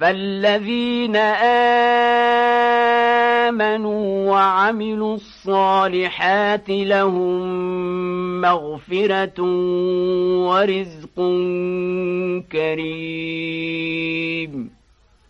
فالذين آمنوا وعملوا الصالحات لهم مغفرة ورزق كريم